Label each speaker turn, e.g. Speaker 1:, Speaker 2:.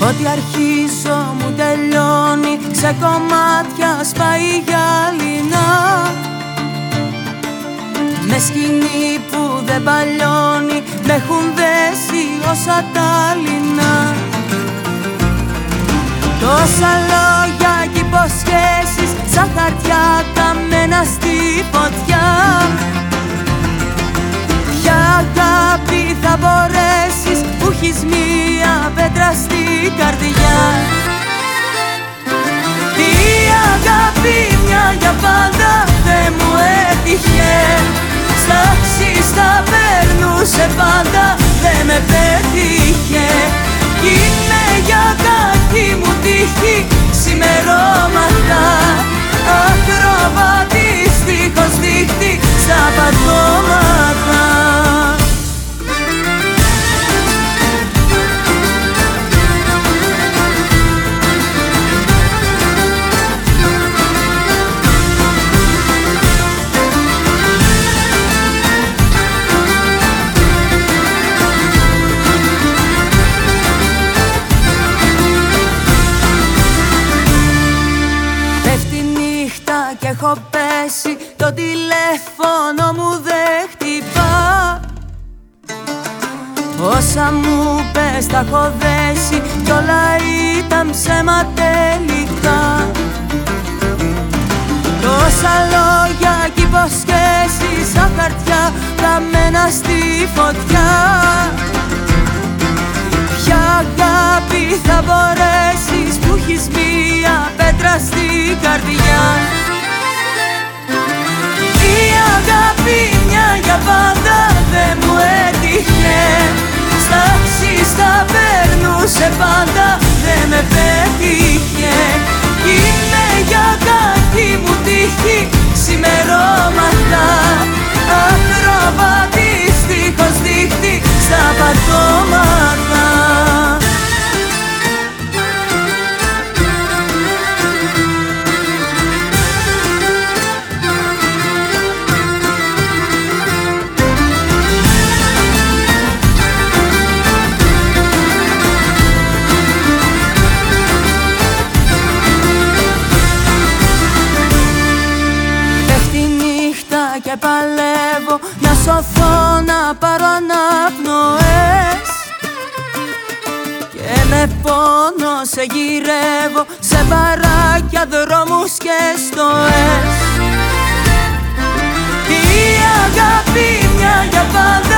Speaker 1: Ό,τι αρχίζω μου τελειώνει Σε κομμάτια σπάει γυαλινά. Με σκηνή που δεν παλιώνει Με έχουν δέσει όσα τα λινά Τόσα λόγια και υποσχέσεις Σαν χαρτιά καμένα στη φωτιά. Ποια αγάπη θα μπορέσεις με πέτυχε είναι για κάτι μου τύχει σημερώματα έχω πέσει Το τηλέφωνο μου δεν χτυπά. Όσα μου πες τα έχω δέσει Κι όλα ήταν ψέμα τελικά. Τόσα λόγια κι υποσχέσεις Σαν χαρτιά καμένα στη φωτιά. Ποια αγάπη θα μπορέσεις Που έχεις μία πέτρα στην καρδιά για πάντα δεν μου έτυχε Στα στα περνούσε πάντα δεν με πέτυχε. Είναι για κάτι μου τύχει ξημερώματα και παλεύω. Να σωθώ να πάρω αναπνοές. Και με πόνο σε γυρεύω. Σε παράκια δρόμους και στοές. Τι αγάπη μια για πάντα δεν μου έτυχε Στα στα περνούσε πάντα